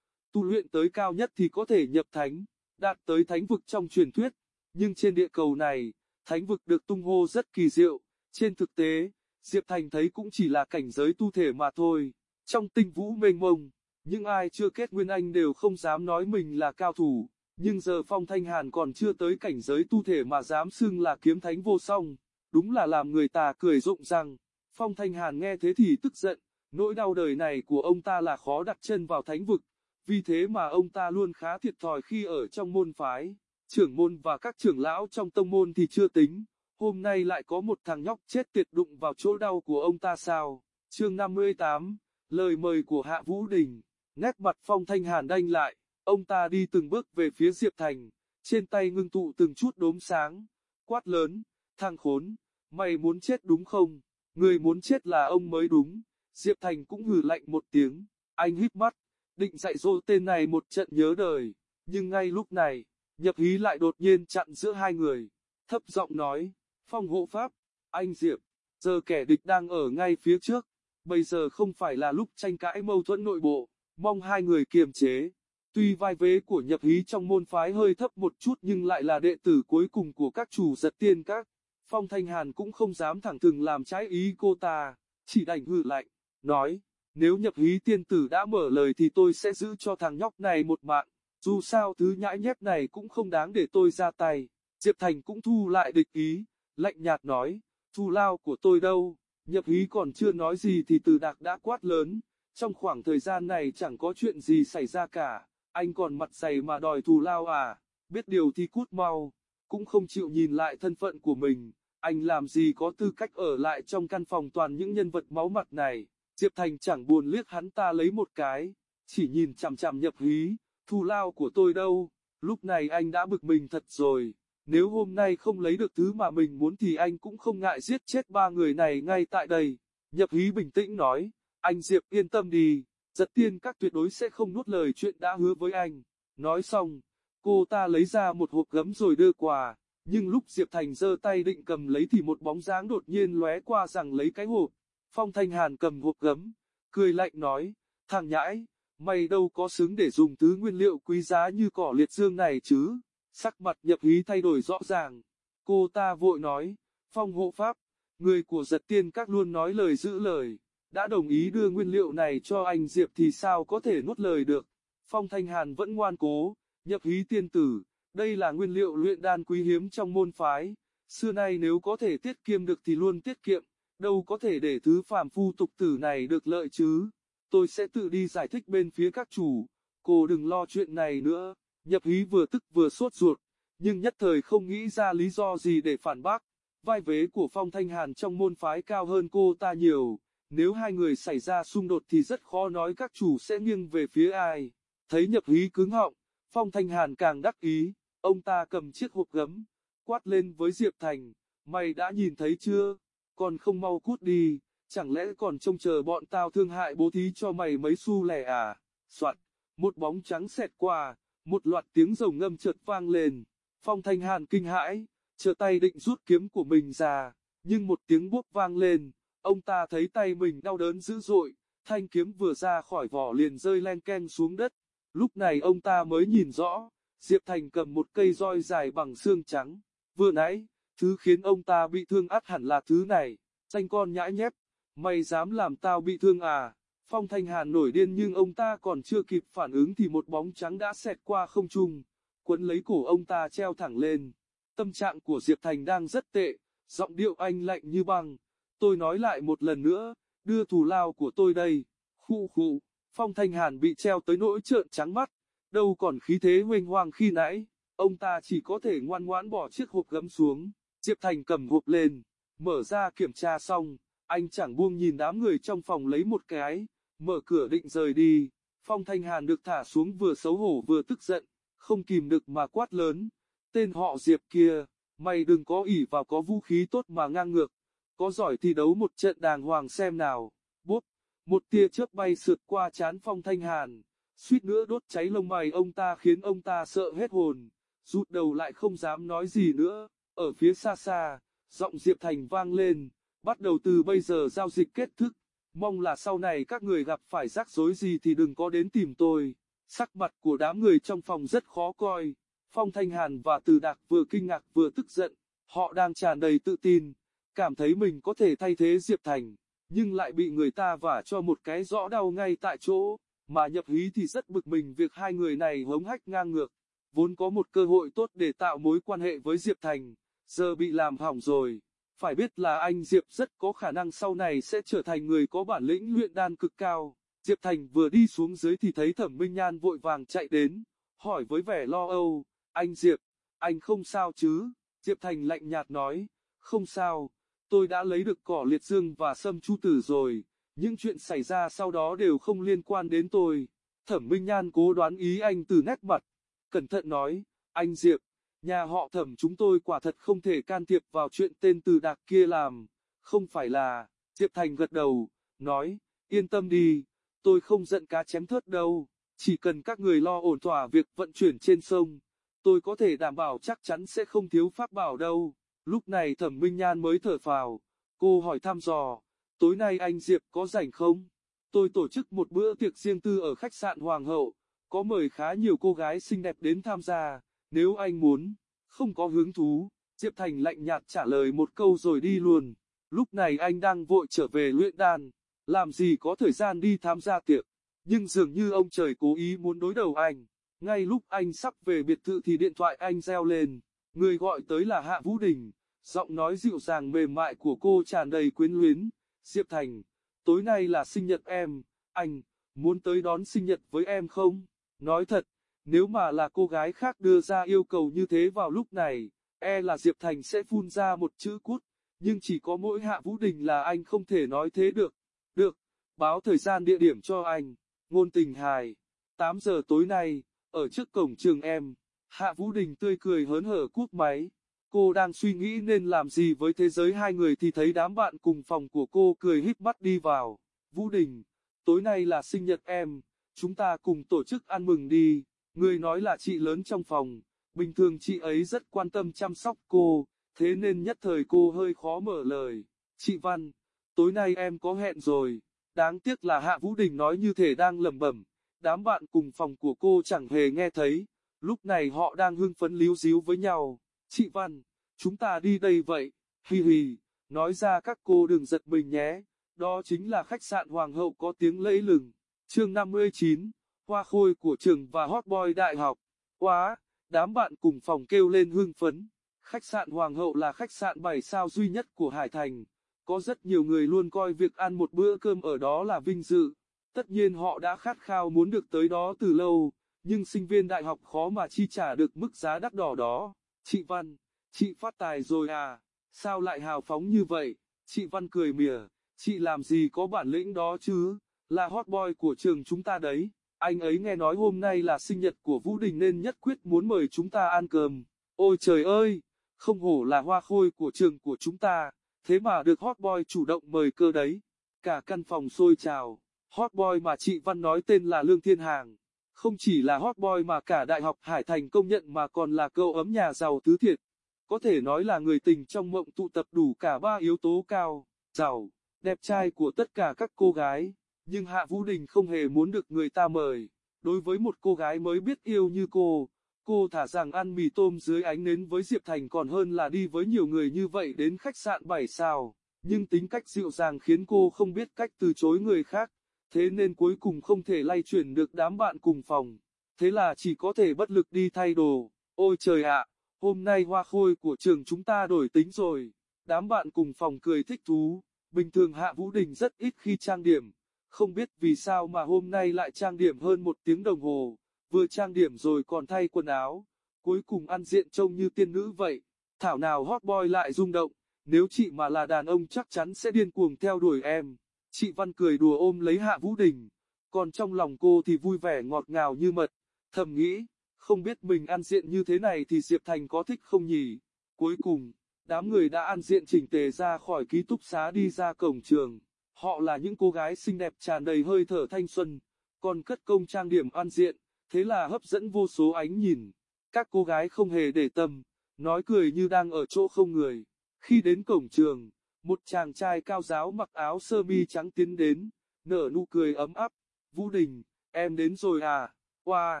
tu luyện tới cao nhất thì có thể nhập thánh, đạt tới thánh vực trong truyền thuyết, nhưng trên địa cầu này, thánh vực được tung hô rất kỳ diệu, trên thực tế, Diệp Thành thấy cũng chỉ là cảnh giới tu thể mà thôi, trong tinh vũ mênh mông, những ai chưa kết nguyên anh đều không dám nói mình là cao thủ, nhưng giờ Phong Thanh Hàn còn chưa tới cảnh giới tu thể mà dám xưng là kiếm thánh vô song, đúng là làm người ta cười rụng răng. Phong Thanh Hàn nghe thế thì tức giận, nỗi đau đời này của ông ta là khó đặt chân vào thánh vực, vì thế mà ông ta luôn khá thiệt thòi khi ở trong môn phái. Trưởng môn và các trưởng lão trong tông môn thì chưa tính, hôm nay lại có một thằng nhóc chết tiệt đụng vào chỗ đau của ông ta sao. Chương 58, lời mời của Hạ Vũ Đình, nét mặt Phong Thanh Hàn đanh lại, ông ta đi từng bước về phía Diệp Thành, trên tay ngưng tụ từng chút đốm sáng, quát lớn, thằng khốn, mày muốn chết đúng không? Người muốn chết là ông mới đúng. Diệp Thành cũng hừ lạnh một tiếng, anh hít mắt, định dạy dỗ tên này một trận nhớ đời, nhưng ngay lúc này, nhập hí lại đột nhiên chặn giữa hai người, thấp giọng nói, phong hộ pháp, anh Diệp, giờ kẻ địch đang ở ngay phía trước, bây giờ không phải là lúc tranh cãi mâu thuẫn nội bộ, mong hai người kiềm chế. Tuy vai vế của nhập hí trong môn phái hơi thấp một chút nhưng lại là đệ tử cuối cùng của các chủ giật tiên các. Phong Thanh Hàn cũng không dám thẳng thừng làm trái ý cô ta, chỉ đành hừ lạnh, nói, nếu nhập hí tiên tử đã mở lời thì tôi sẽ giữ cho thằng nhóc này một mạng, dù sao thứ nhãi nhép này cũng không đáng để tôi ra tay. Diệp Thành cũng thu lại địch ý, lạnh nhạt nói, thù lao của tôi đâu, nhập hí còn chưa nói gì thì từ đạc đã quát lớn, trong khoảng thời gian này chẳng có chuyện gì xảy ra cả, anh còn mặt dày mà đòi thù lao à, biết điều thì cút mau cũng không chịu nhìn lại thân phận của mình, anh làm gì có tư cách ở lại trong căn phòng toàn những nhân vật máu mặt này. Diệp Thành chẳng buồn liếc hắn ta lấy một cái, chỉ nhìn chằm chằm nhập hí, thù lao của tôi đâu, lúc này anh đã bực mình thật rồi, nếu hôm nay không lấy được thứ mà mình muốn thì anh cũng không ngại giết chết ba người này ngay tại đây. Nhập hí bình tĩnh nói, anh Diệp yên tâm đi, giật tiên các tuyệt đối sẽ không nuốt lời chuyện đã hứa với anh. Nói xong, Cô ta lấy ra một hộp gấm rồi đưa quà, nhưng lúc Diệp Thành giơ tay định cầm lấy thì một bóng dáng đột nhiên lóe qua rằng lấy cái hộp. Phong Thanh Hàn cầm hộp gấm, cười lạnh nói, thằng nhãi, mày đâu có xứng để dùng thứ nguyên liệu quý giá như cỏ liệt dương này chứ. Sắc mặt nhập hí thay đổi rõ ràng. Cô ta vội nói, Phong hộ pháp, người của giật tiên các luôn nói lời giữ lời, đã đồng ý đưa nguyên liệu này cho anh Diệp thì sao có thể nuốt lời được. Phong Thanh Hàn vẫn ngoan cố, Nhập hí tiên tử, đây là nguyên liệu luyện đan quý hiếm trong môn phái, xưa nay nếu có thể tiết kiệm được thì luôn tiết kiệm, đâu có thể để thứ phàm phu tục tử này được lợi chứ. Tôi sẽ tự đi giải thích bên phía các chủ, cô đừng lo chuyện này nữa. Nhập hí vừa tức vừa sốt ruột, nhưng nhất thời không nghĩ ra lý do gì để phản bác. Vai vế của Phong Thanh Hàn trong môn phái cao hơn cô ta nhiều, nếu hai người xảy ra xung đột thì rất khó nói các chủ sẽ nghiêng về phía ai. Thấy nhập hí cứng họng, Phong Thanh Hàn càng đắc ý, ông ta cầm chiếc hộp gấm, quát lên với Diệp Thành, mày đã nhìn thấy chưa, còn không mau cút đi, chẳng lẽ còn trông chờ bọn tao thương hại bố thí cho mày mấy xu lẻ à, soạn, một bóng trắng xẹt qua, một loạt tiếng rồng ngâm chợt vang lên, Phong Thanh Hàn kinh hãi, trở tay định rút kiếm của mình ra, nhưng một tiếng buốt vang lên, ông ta thấy tay mình đau đớn dữ dội, thanh kiếm vừa ra khỏi vỏ liền rơi len keng xuống đất, Lúc này ông ta mới nhìn rõ, Diệp Thành cầm một cây roi dài bằng xương trắng. Vừa nãy, thứ khiến ông ta bị thương ắt hẳn là thứ này. Danh con nhãi nhép, mày dám làm tao bị thương à? Phong Thanh Hàn nổi điên nhưng ông ta còn chưa kịp phản ứng thì một bóng trắng đã xẹt qua không trung, quấn lấy cổ ông ta treo thẳng lên. Tâm trạng của Diệp Thành đang rất tệ, giọng điệu anh lạnh như băng. Tôi nói lại một lần nữa, đưa thù lao của tôi đây. Khu khu. Phong Thanh Hàn bị treo tới nỗi trợn trắng mắt, đâu còn khí thế huênh hoang khi nãy, ông ta chỉ có thể ngoan ngoãn bỏ chiếc hộp gấm xuống, Diệp Thành cầm hộp lên, mở ra kiểm tra xong, anh chẳng buông nhìn đám người trong phòng lấy một cái, mở cửa định rời đi, Phong Thanh Hàn được thả xuống vừa xấu hổ vừa tức giận, không kìm được mà quát lớn, tên họ Diệp kia, mày đừng có ỉ vào có vũ khí tốt mà ngang ngược, có giỏi thì đấu một trận đàng hoàng xem nào, bốp. Một tia chớp bay sượt qua chán phong thanh hàn, suýt nữa đốt cháy lông mày ông ta khiến ông ta sợ hết hồn, rụt đầu lại không dám nói gì nữa. Ở phía xa xa, giọng Diệp Thành vang lên, bắt đầu từ bây giờ giao dịch kết thúc, mong là sau này các người gặp phải rắc rối gì thì đừng có đến tìm tôi. Sắc mặt của đám người trong phòng rất khó coi, Phong Thanh Hàn và Từ Đạc vừa kinh ngạc vừa tức giận, họ đang tràn đầy tự tin, cảm thấy mình có thể thay thế Diệp Thành, nhưng lại bị người ta vả cho một cái rõ đau ngay tại chỗ, mà nhập hí thì rất bực mình việc hai người này hống hách ngang ngược, vốn có một cơ hội tốt để tạo mối quan hệ với Diệp Thành, giờ bị làm hỏng rồi. Phải biết là anh Diệp rất có khả năng sau này sẽ trở thành người có bản lĩnh luyện đan cực cao. Diệp Thành vừa đi xuống dưới thì thấy Thẩm Minh Nhan vội vàng chạy đến, hỏi với vẻ lo âu, anh Diệp, anh không sao chứ? Diệp Thành lạnh nhạt nói, không sao, tôi đã lấy được cỏ liệt dương và sâm chu tử rồi, những chuyện xảy ra sau đó đều không liên quan đến tôi. Thẩm Minh Nhan cố đoán ý anh từ nét mặt, cẩn thận nói, anh Diệp, nhà họ thẩm chúng tôi quả thật không thể can thiệp vào chuyện tên từ đạc kia làm, không phải là, Diệp Thành gật đầu, nói, yên tâm đi, tôi không giận cá chém thớt đâu, chỉ cần các người lo ổn thỏa việc vận chuyển trên sông, tôi có thể đảm bảo chắc chắn sẽ không thiếu pháp bảo đâu. Lúc này thẩm minh nhan mới thở phào, cô hỏi thăm dò, tối nay anh Diệp có rảnh không? Tôi tổ chức một bữa tiệc riêng tư ở khách sạn Hoàng hậu, có mời khá nhiều cô gái xinh đẹp đến tham gia, nếu anh muốn, không có hứng thú, Diệp Thành lạnh nhạt trả lời một câu rồi đi luôn. Lúc này anh đang vội trở về luyện đan, làm gì có thời gian đi tham gia tiệc, nhưng dường như ông trời cố ý muốn đối đầu anh. Ngay lúc anh sắp về biệt thự thì điện thoại anh reo lên, người gọi tới là Hạ Vũ Đình, giọng nói dịu dàng mềm mại của cô tràn đầy quyến luyến, Diệp Thành, tối nay là sinh nhật em, anh, muốn tới đón sinh nhật với em không? Nói thật, nếu mà là cô gái khác đưa ra yêu cầu như thế vào lúc này, e là Diệp Thành sẽ phun ra một chữ cút, nhưng chỉ có mỗi Hạ Vũ Đình là anh không thể nói thế được. Được, báo thời gian địa điểm cho anh, ngôn tình hài, 8 giờ tối nay, ở trước cổng trường em, Hạ Vũ Đình tươi cười hớn hở cuốc máy. Cô đang suy nghĩ nên làm gì với thế giới hai người thì thấy đám bạn cùng phòng của cô cười híp mắt đi vào. Vũ Đình, tối nay là sinh nhật em, chúng ta cùng tổ chức ăn mừng đi. Người nói là chị lớn trong phòng, bình thường chị ấy rất quan tâm chăm sóc cô, thế nên nhất thời cô hơi khó mở lời. Chị Văn, tối nay em có hẹn rồi. Đáng tiếc là Hạ Vũ Đình nói như thể đang lẩm bẩm, đám bạn cùng phòng của cô chẳng hề nghe thấy, lúc này họ đang hưng phấn líu díu với nhau. Chị Văn, chúng ta đi đây vậy, hi hi, nói ra các cô đừng giật mình nhé, đó chính là khách sạn Hoàng hậu có tiếng lẫy lừng. Chương 59, Hoa khôi của trường và hot boy đại học. Quá, đám bạn cùng phòng kêu lên hưng phấn. Khách sạn Hoàng hậu là khách sạn 7 sao duy nhất của Hải Thành. Có rất nhiều người luôn coi việc ăn một bữa cơm ở đó là vinh dự. Tất nhiên họ đã khát khao muốn được tới đó từ lâu, nhưng sinh viên đại học khó mà chi trả được mức giá đắt đỏ đó. Chị Văn, chị phát tài rồi à, sao lại hào phóng như vậy? Chị Văn cười mỉa, chị làm gì có bản lĩnh đó chứ, là hot boy của trường chúng ta đấy. Anh ấy nghe nói hôm nay là sinh nhật của Vũ Đình nên nhất quyết muốn mời chúng ta ăn cơm. Ôi trời ơi, không hổ là hoa khôi của trường của chúng ta, thế mà được hot boy chủ động mời cơ đấy. Cả căn phòng sôi trào, hot boy mà chị Văn nói tên là Lương Thiên Hàng. Không chỉ là hot boy mà cả Đại học Hải Thành công nhận mà còn là cậu ấm nhà giàu tứ thiệt. Có thể nói là người tình trong mộng tụ tập đủ cả ba yếu tố cao, giàu, đẹp trai của tất cả các cô gái. Nhưng Hạ Vũ Đình không hề muốn được người ta mời. Đối với một cô gái mới biết yêu như cô, cô thả rằng ăn mì tôm dưới ánh nến với Diệp Thành còn hơn là đi với nhiều người như vậy đến khách sạn 7 sao. Nhưng tính cách dịu dàng khiến cô không biết cách từ chối người khác, thế nên cuối cùng không thể lay chuyển được đám bạn cùng phòng. Thế là chỉ có thể bất lực đi thay đồ. Ôi trời ạ, hôm nay hoa khôi của trường chúng ta đổi tính rồi. Đám bạn cùng phòng cười thích thú. Bình thường Hạ Vũ Đình rất ít khi trang điểm, không biết vì sao mà hôm nay lại trang điểm hơn một tiếng đồng hồ, vừa trang điểm rồi còn thay quần áo, cuối cùng ăn diện trông như tiên nữ vậy. Thảo nào hot boy lại rung động, nếu chị mà là đàn ông chắc chắn sẽ điên cuồng theo đuổi em. Chị Văn cười đùa ôm lấy Hạ Vũ Đình, còn trong lòng cô thì vui vẻ ngọt ngào như mật, thầm nghĩ, không biết mình ăn diện như thế này thì Diệp Thành có thích không nhỉ. Cuối cùng, đám người đã ăn diện chỉnh tề ra khỏi ký túc xá đi ra cổng trường. Họ là những cô gái xinh đẹp tràn đầy hơi thở thanh xuân, còn cất công trang điểm ăn diện, thế là hấp dẫn vô số ánh nhìn. Các cô gái không hề để tâm, nói cười như đang ở chỗ không người. Khi đến cổng trường, một chàng trai cao giáo mặc áo sơ mi trắng tiến đến, nở nụ cười ấm áp. Vũ Đình, em đến rồi à? Wow,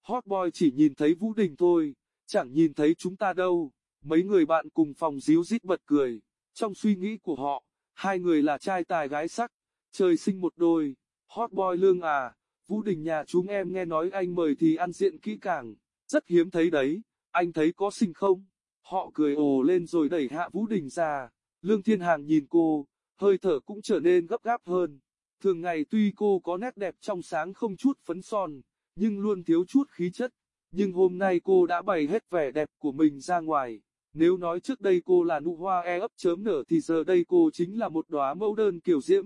hot boy chỉ nhìn thấy Vũ Đình thôi, chẳng nhìn thấy chúng ta đâu. Mấy người bạn cùng phòng díu dít bật cười. Trong suy nghĩ của họ, hai người là trai tài gái sắc, trời sinh một đôi. Hot boy lương à, Vũ Đình nhà chúng em nghe nói anh mời thì ăn diện kỹ càng, rất hiếm thấy đấy, anh thấy có xinh không? Họ cười ồ lên rồi đẩy hạ Vũ Đình ra, Lương Thiên Hàng nhìn cô, hơi thở cũng trở nên gấp gáp hơn. Thường ngày tuy cô có nét đẹp trong sáng không chút phấn son, nhưng luôn thiếu chút khí chất. Nhưng hôm nay cô đã bày hết vẻ đẹp của mình ra ngoài. Nếu nói trước đây cô là nụ hoa e ấp chớm nở thì giờ đây cô chính là một đóa mẫu đơn kiểu diễm,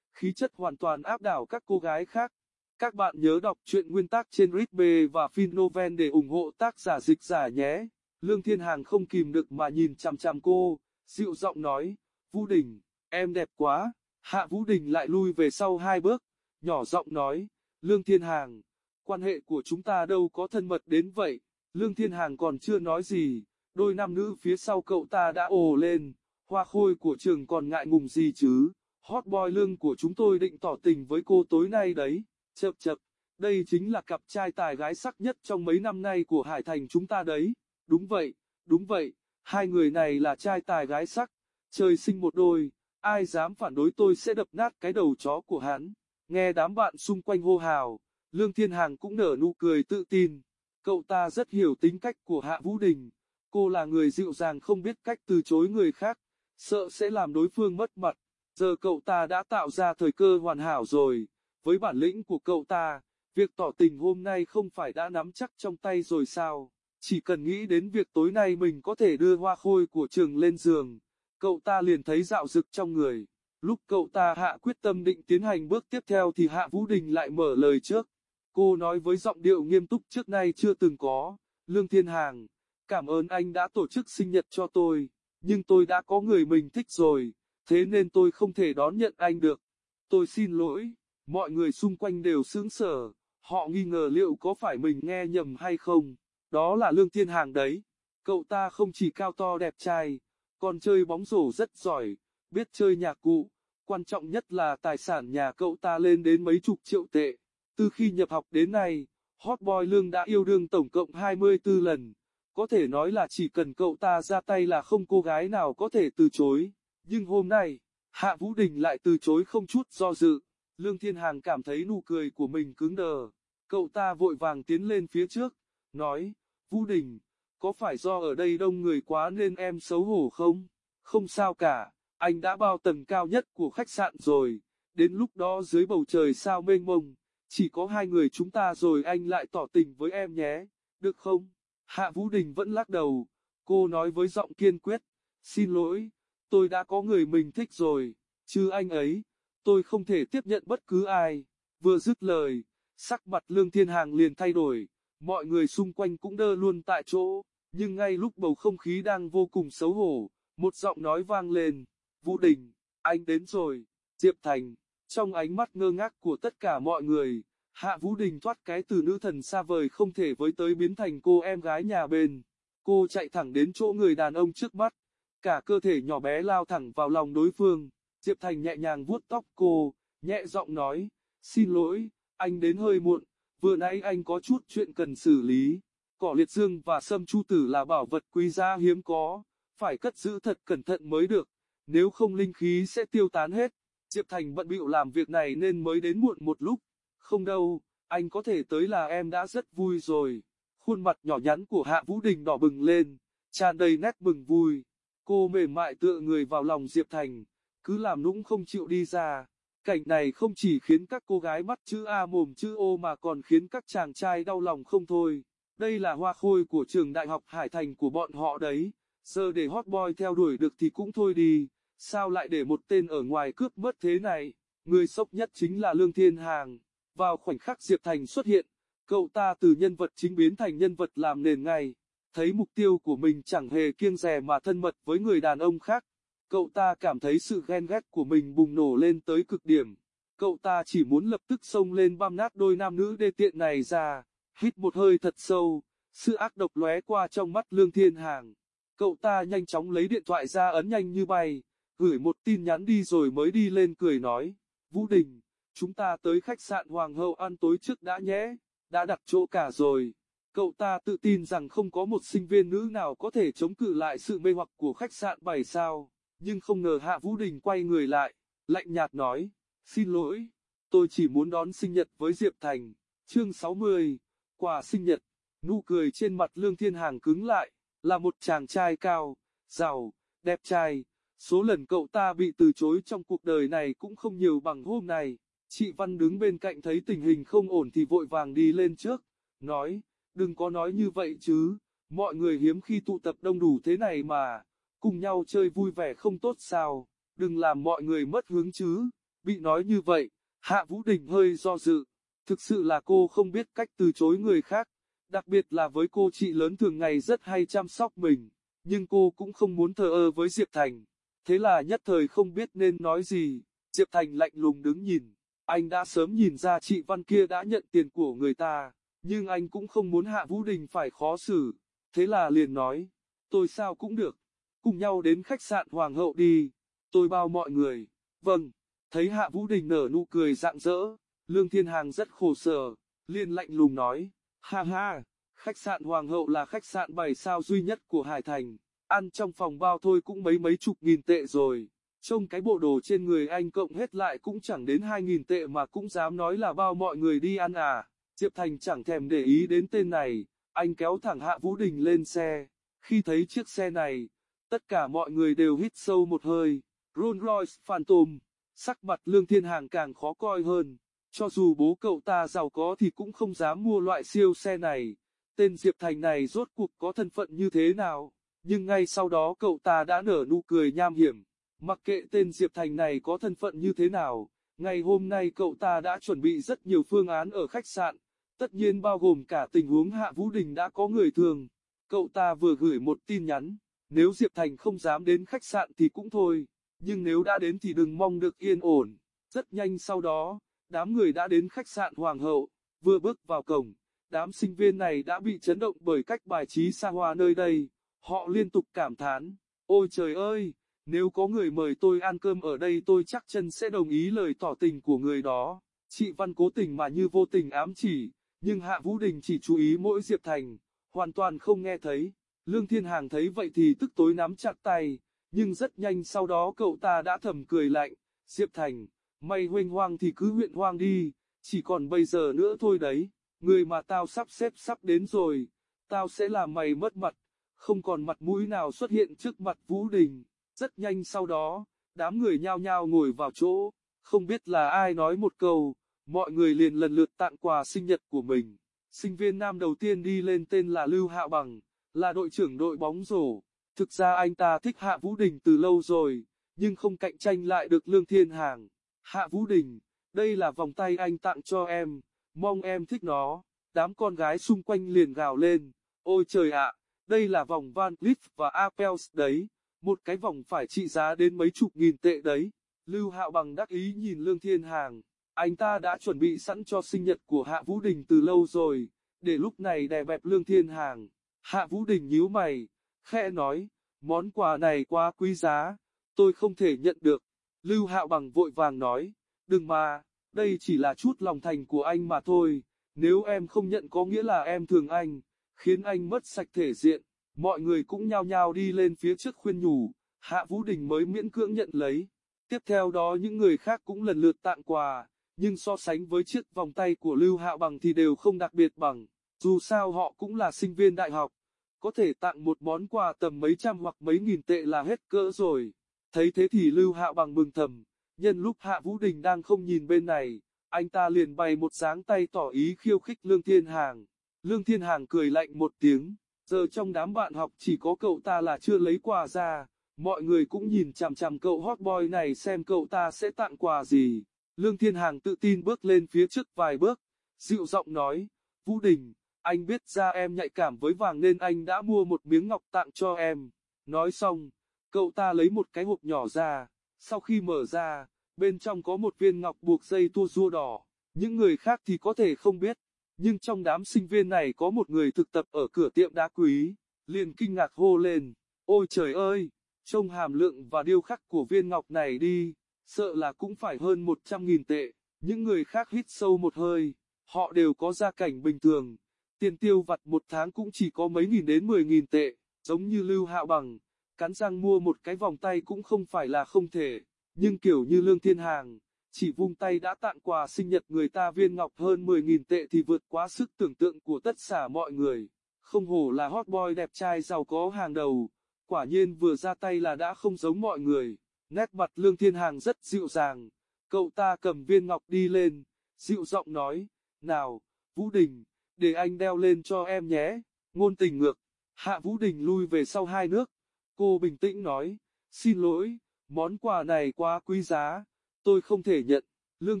khí chất hoàn toàn áp đảo các cô gái khác. Các bạn nhớ đọc truyện nguyên tác trên Ritbe và Finnoven để ủng hộ tác giả dịch giả nhé. Lương Thiên Hàng không kìm được mà nhìn chằm chằm cô, dịu giọng nói, Vũ Đình, em đẹp quá. Hạ Vũ Đình lại lui về sau hai bước, nhỏ giọng nói, Lương Thiên Hàng, quan hệ của chúng ta đâu có thân mật đến vậy. Lương Thiên Hàng còn chưa nói gì, đôi nam nữ phía sau cậu ta đã ồ lên, hoa khôi của trường còn ngại ngùng gì chứ, hot boy lương của chúng tôi định tỏ tình với cô tối nay đấy, chập chập, đây chính là cặp trai tài gái sắc nhất trong mấy năm nay của Hải Thành chúng ta đấy, đúng vậy, đúng vậy, hai người này là trai tài gái sắc, trời sinh một đôi, ai dám phản đối tôi sẽ đập nát cái đầu chó của hắn, nghe đám bạn xung quanh hô hào, Lương Thiên Hàng cũng nở nụ cười tự tin, cậu ta rất hiểu tính cách của Hạ Vũ Đình. Cô là người dịu dàng không biết cách từ chối người khác, sợ sẽ làm đối phương mất mặt. Giờ cậu ta đã tạo ra thời cơ hoàn hảo rồi. Với bản lĩnh của cậu ta, việc tỏ tình hôm nay không phải đã nắm chắc trong tay rồi sao? Chỉ cần nghĩ đến việc tối nay mình có thể đưa hoa khôi của trường lên giường, cậu ta liền thấy dạo dực trong người. Lúc cậu ta hạ quyết tâm định tiến hành bước tiếp theo thì Hạ Vũ Đình lại mở lời trước. Cô nói với giọng điệu nghiêm túc trước nay chưa từng có, Lương Thiên Hàng, cảm ơn anh đã tổ chức sinh nhật cho tôi, nhưng tôi đã có người mình thích rồi, thế nên tôi không thể đón nhận anh được. Tôi xin lỗi, mọi người xung quanh đều sướng sở, họ nghi ngờ liệu có phải mình nghe nhầm hay không, đó là Lương Thiên Hàng đấy. Cậu ta không chỉ cao to đẹp trai, còn chơi bóng rổ rất giỏi, biết chơi nhạc cụ, quan trọng nhất là tài sản nhà cậu ta lên đến mấy chục triệu tệ. Từ khi nhập học đến nay, Hot Boy Lương đã yêu đương tổng cộng 24 lần. Có thể nói là chỉ cần cậu ta ra tay là không cô gái nào có thể từ chối. Nhưng hôm nay, Hạ Vũ Đình lại từ chối không chút do dự. Lương Thiên Hàng cảm thấy nụ cười của mình cứng đờ. Cậu ta vội vàng tiến lên phía trước, nói, Vũ Đình, có phải do ở đây đông người quá nên em xấu hổ không? Không sao cả, anh đã bao tầng cao nhất của khách sạn rồi, đến lúc đó dưới bầu trời sao mênh mông, chỉ có hai người chúng ta rồi anh lại tỏ tình với em nhé, được không? Hạ Vũ Đình vẫn lắc đầu, cô nói với giọng kiên quyết, xin lỗi, tôi đã có người mình thích rồi, chứ anh ấy, tôi không thể tiếp nhận bất cứ ai. Vừa dứt lời, sắc mặt Lương Thiên Hàng liền thay đổi, mọi người xung quanh cũng đơ luôn tại chỗ, nhưng ngay lúc bầu không khí đang vô cùng xấu hổ, một giọng nói vang lên, Vũ Đình, anh đến rồi, Diệp Thành, trong ánh mắt ngơ ngác của tất cả mọi người, Hạ Vũ Đình thoát cái từ nữ thần xa vời không thể với tới biến thành cô em gái nhà bên. Cô chạy thẳng đến chỗ người đàn ông trước mắt, cả cơ thể nhỏ bé lao thẳng vào lòng đối phương. Diệp Thành nhẹ nhàng vuốt tóc cô, nhẹ giọng nói, xin lỗi, anh đến hơi muộn, vừa nãy anh có chút chuyện cần xử lý. Cỏ liệt dương và sâm chu tử là bảo vật quý giá hiếm có, phải cất giữ thật cẩn thận mới được, nếu không linh khí sẽ tiêu tán hết. Diệp Thành bận bịu làm việc này nên mới đến muộn một lúc. Không đâu, anh có thể tới là em đã rất vui rồi. Khuôn mặt nhỏ nhắn của Hạ Vũ Đình đỏ bừng lên, tràn đầy nét mừng vui. Cô mềm mại tựa người vào lòng Diệp Thành, cứ làm nũng không chịu đi ra. Cảnh này không chỉ khiến các cô gái mắt chữ A mồm chữ O mà còn khiến các chàng trai đau lòng không thôi. Đây là hoa khôi của trường đại học Hải Thành của bọn họ đấy. Giờ để hot boy theo đuổi được thì cũng thôi đi. Sao lại để một tên ở ngoài cướp mất thế này? Người sốc nhất chính là Lương Thiên Hàng. Vào khoảnh khắc Diệp Thành xuất hiện, cậu ta từ nhân vật chính biến thành nhân vật làm nền ngay. Thấy mục tiêu của mình chẳng hề kiêng dè mà thân mật với người đàn ông khác. Cậu ta cảm thấy sự ghen ghét của mình bùng nổ lên tới cực điểm. Cậu ta chỉ muốn lập tức xông lên băm nát đôi nam nữ đê tiện này ra, hít một hơi thật sâu, sự ác độc lóe qua trong mắt Lương Thiên Hàng. Cậu ta nhanh chóng lấy điện thoại ra ấn nhanh như bay, gửi một tin nhắn đi rồi mới đi lên cười nói, Vũ Đình, chúng ta tới khách sạn Hoàng hậu ăn tối trước đã nhé, đã đặt chỗ cả rồi. Cậu ta tự tin rằng không có một sinh viên nữ nào có thể chống cự lại sự mê hoặc của khách sạn 7 sao, nhưng không ngờ Hạ Vũ Đình quay người lại, lạnh nhạt nói, xin lỗi, tôi chỉ muốn đón sinh nhật với Diệp Thành. Chương 60, quà sinh nhật, nụ cười trên mặt Lương Thiên Hàng cứng lại, là một chàng trai cao, giàu, đẹp trai. Số lần cậu ta bị từ chối trong cuộc đời này cũng không nhiều bằng hôm nay. Chị Văn đứng bên cạnh thấy tình hình không ổn thì vội vàng đi lên trước, nói, đừng có nói như vậy chứ, mọi người hiếm khi tụ tập đông đủ thế này mà, cùng nhau chơi vui vẻ không tốt sao, đừng làm mọi người mất hướng chứ, bị nói như vậy, Hạ Vũ Đình hơi do dự, thực sự là cô không biết cách từ chối người khác, đặc biệt là với cô chị lớn thường ngày rất hay chăm sóc mình, nhưng cô cũng không muốn thờ ơ với Diệp Thành, thế là nhất thời không biết nên nói gì, Diệp Thành lạnh lùng đứng nhìn, anh đã sớm nhìn ra chị Văn kia đã nhận tiền của người ta, nhưng anh cũng không muốn Hạ Vũ Đình phải khó xử, thế là liền nói, tôi sao cũng được, cùng nhau đến khách sạn Hoàng hậu đi, tôi bao mọi người, vâng, thấy Hạ Vũ Đình nở nụ cười rạng rỡ, Lương Thiên Hàng rất khổ sở, liền lạnh lùng nói, ha ha, khách sạn Hoàng hậu là khách sạn 7 sao duy nhất của Hải Thành, ăn trong phòng bao thôi cũng mấy mấy chục nghìn tệ rồi. Trông cái bộ đồ trên người anh cộng hết lại cũng chẳng đến 2.000 tệ mà cũng dám nói là bao mọi người đi ăn à. Diệp Thành chẳng thèm để ý đến tên này, anh kéo thẳng Hạ Vũ Đình lên xe. Khi thấy chiếc xe này, tất cả mọi người đều hít sâu một hơi. Rolls Royce Phantom, sắc mặt Lương Thiên Hàng càng khó coi hơn. Cho dù bố cậu ta giàu có thì cũng không dám mua loại siêu xe này. Tên Diệp Thành này rốt cuộc có thân phận như thế nào? Nhưng ngay sau đó cậu ta đã nở nụ cười nham hiểm. Mặc kệ tên Diệp Thành này có thân phận như thế nào, ngày hôm nay cậu ta đã chuẩn bị rất nhiều phương án ở khách sạn, tất nhiên bao gồm cả tình huống Hạ Vũ Đình đã có người thường. Cậu ta vừa gửi một tin nhắn, nếu Diệp Thành không dám đến khách sạn thì cũng thôi, nhưng nếu đã đến thì đừng mong được yên ổn. Rất nhanh sau đó, đám người đã đến khách sạn Hoàng hậu, vừa bước vào cổng, đám sinh viên này đã bị chấn động bởi cách bài trí xa hoa nơi đây, họ liên tục cảm thán, ôi trời ơi! Nếu có người mời tôi ăn cơm ở đây tôi chắc chân sẽ đồng ý lời tỏ tình của người đó. Chị Văn cố tình mà như vô tình ám chỉ, nhưng Hạ Vũ Đình chỉ chú ý mỗi Diệp Thành, hoàn toàn không nghe thấy. Lương Thiên Hàng thấy vậy thì tức tối nắm chặt tay, nhưng rất nhanh sau đó cậu ta đã thầm cười lạnh, Diệp Thành, mày huênh hoang thì cứ huyện hoang đi, chỉ còn bây giờ nữa thôi đấy, người mà tao sắp xếp sắp đến rồi, tao sẽ làm mày mất mặt, không còn mặt mũi nào xuất hiện trước mặt Vũ Đình. Rất nhanh sau đó, đám người nhao nhao ngồi vào chỗ, không biết là ai nói một câu, mọi người liền lần lượt tặng quà sinh nhật của mình. Sinh viên nam đầu tiên đi lên tên là Lưu Hạo Bằng, là đội trưởng đội bóng rổ. Thực ra anh ta thích Hạ Vũ Đình từ lâu rồi, nhưng không cạnh tranh lại được Lương Thiên Hàng. Hạ Vũ Đình, đây là vòng tay anh tặng cho em, mong em thích nó. Đám con gái xung quanh liền gào lên, ôi trời ạ, đây là vòng Van Cleef và Apel's đấy một cái vòng phải trị giá đến mấy chục nghìn tệ đấy. Lưu Hạo Bằng đắc ý nhìn Lương Thiên Hàng, anh ta đã chuẩn bị sẵn cho sinh nhật của Hạ Vũ Đình từ lâu rồi, để lúc này đè bẹp Lương Thiên Hàng. Hạ Vũ Đình nhíu mày, khẽ nói, món quà này quá quý giá, tôi không thể nhận được. Lưu Hạo Bằng vội vàng nói, đừng mà, đây chỉ là chút lòng thành của anh mà thôi, nếu em không nhận có nghĩa là em thường anh, khiến anh mất sạch thể diện. Mọi người cũng nhao nhao đi lên phía trước khuyên nhủ, Hạ Vũ Đình mới miễn cưỡng nhận lấy. Tiếp theo đó những người khác cũng lần lượt tặng quà, nhưng so sánh với chiếc vòng tay của Lưu Hạo Bằng thì đều không đặc biệt bằng, dù sao họ cũng là sinh viên đại học. Có thể tặng một món quà tầm mấy trăm hoặc mấy nghìn tệ là hết cỡ rồi. Thấy thế thì Lưu Hạo Bằng mừng thầm, nhân lúc Hạ Vũ Đình đang không nhìn bên này, anh ta liền bày một dáng tay tỏ ý khiêu khích Lương Thiên Hàng. Lương Thiên Hàng cười lạnh một tiếng, Giờ trong đám bạn học chỉ có cậu ta là chưa lấy quà ra, mọi người cũng nhìn chằm chằm cậu hot boy này xem cậu ta sẽ tặng quà gì. Lương Thiên Hàng tự tin bước lên phía trước vài bước, dịu giọng nói, Vũ Đình, anh biết ra em nhạy cảm với vàng nên anh đã mua một miếng ngọc tặng cho em. Nói xong, cậu ta lấy một cái hộp nhỏ ra, sau khi mở ra, bên trong có một viên ngọc buộc dây tua rua đỏ, những người khác thì có thể không biết nhưng trong đám sinh viên này có một người thực tập ở cửa tiệm đá quý, liền kinh ngạc hô lên, Ôi trời ơi, trông hàm lượng và điêu khắc của viên ngọc này đi, sợ là cũng phải hơn 100.000 tệ. Những người khác hít sâu một hơi, họ đều có gia cảnh bình thường, tiền tiêu vặt một tháng cũng chỉ có mấy nghìn đến 10.000 tệ, giống như Lưu Hạo Bằng, cắn răng mua một cái vòng tay cũng không phải là không thể, nhưng kiểu như Lương Thiên Hàng, chỉ vung tay đã tặng quà sinh nhật người ta viên ngọc hơn 10.000 tệ thì vượt quá sức tưởng tượng của tất cả mọi người. Không hổ là hot boy đẹp trai giàu có hàng đầu, quả nhiên vừa ra tay là đã không giống mọi người. Nét mặt Lương Thiên Hàng rất dịu dàng, cậu ta cầm viên ngọc đi lên, dịu giọng nói, nào, Vũ Đình, để anh đeo lên cho em nhé, ngôn tình ngược, Hạ Vũ Đình lui về sau hai nước, cô bình tĩnh nói, xin lỗi, món quà này quá quý giá, tôi không thể nhận, Lương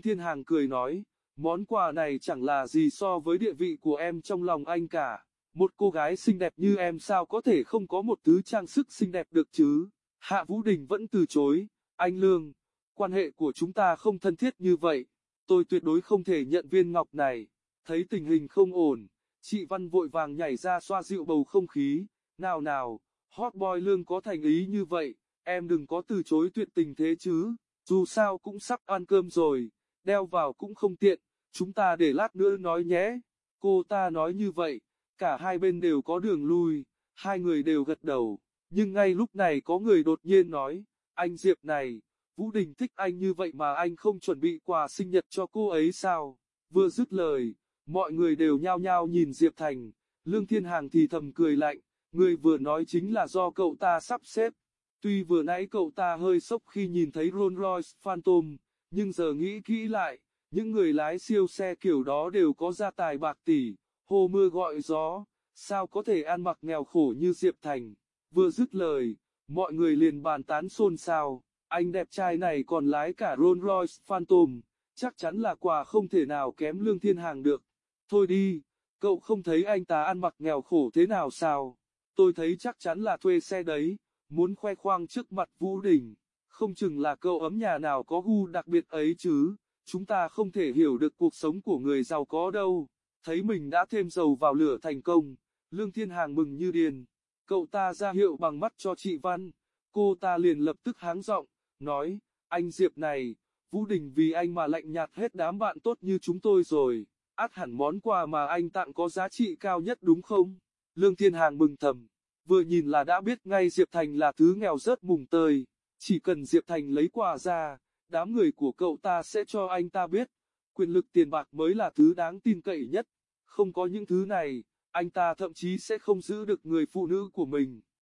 Thiên Hàng cười nói, món quà này chẳng là gì so với địa vị của em trong lòng anh cả, một cô gái xinh đẹp như em sao có thể không có một thứ trang sức xinh đẹp được chứ, Hạ Vũ Đình vẫn từ chối, anh Lương, quan hệ của chúng ta không thân thiết như vậy, tôi tuyệt đối không thể nhận viên ngọc này. Thấy tình hình không ổn, chị Văn vội vàng nhảy ra xoa dịu bầu không khí, nào nào, hot boy lương có thành ý như vậy, em đừng có từ chối tuyệt tình thế chứ, dù sao cũng sắp ăn cơm rồi, đeo vào cũng không tiện, chúng ta để lát nữa nói nhé. Cô ta nói như vậy, cả hai bên đều có đường lui, hai người đều gật đầu, nhưng ngay lúc này có người đột nhiên nói, anh Diệp này, Vũ Đình thích anh như vậy mà anh không chuẩn bị quà sinh nhật cho cô ấy sao? Vừa dứt lời, mọi người đều nhao nhao nhìn Diệp Thành, Lương Thiên Hàng thì thầm cười lạnh, người vừa nói chính là do cậu ta sắp xếp. Tuy vừa nãy cậu ta hơi sốc khi nhìn thấy Rolls Royce Phantom, nhưng giờ nghĩ kỹ lại, những người lái siêu xe kiểu đó đều có gia tài bạc tỷ, hồ mưa gọi gió, sao có thể ăn mặc nghèo khổ như Diệp Thành. Vừa dứt lời, mọi người liền bàn tán xôn xao, anh đẹp trai này còn lái cả Rolls Royce Phantom, chắc chắn là quà không thể nào kém Lương Thiên Hàng được. Thôi đi, cậu không thấy anh ta ăn mặc nghèo khổ thế nào sao? Tôi thấy chắc chắn là thuê xe đấy, muốn khoe khoang trước mặt Vũ Đình. Không chừng là cậu ấm nhà nào có gu đặc biệt ấy chứ, chúng ta không thể hiểu được cuộc sống của người giàu có đâu. Thấy mình đã thêm dầu vào lửa thành công, Lương Thiên Hàng mừng như điên. Cậu ta ra hiệu bằng mắt cho chị Văn, cô ta liền lập tức háng giọng, nói, anh Diệp này, Vũ Đình vì anh mà lạnh nhạt hết đám bạn tốt như chúng tôi rồi, át hẳn món quà mà anh tặng có giá trị cao nhất đúng không? Lương Thiên Hàng mừng thầm, vừa nhìn là đã biết ngay Diệp Thành là thứ nghèo rớt mùng tơi, chỉ cần Diệp Thành lấy quà ra, đám người của cậu ta sẽ cho anh ta biết, quyền lực tiền bạc mới là thứ đáng tin cậy nhất, không có những thứ này, anh ta thậm chí sẽ không giữ được người phụ nữ của mình.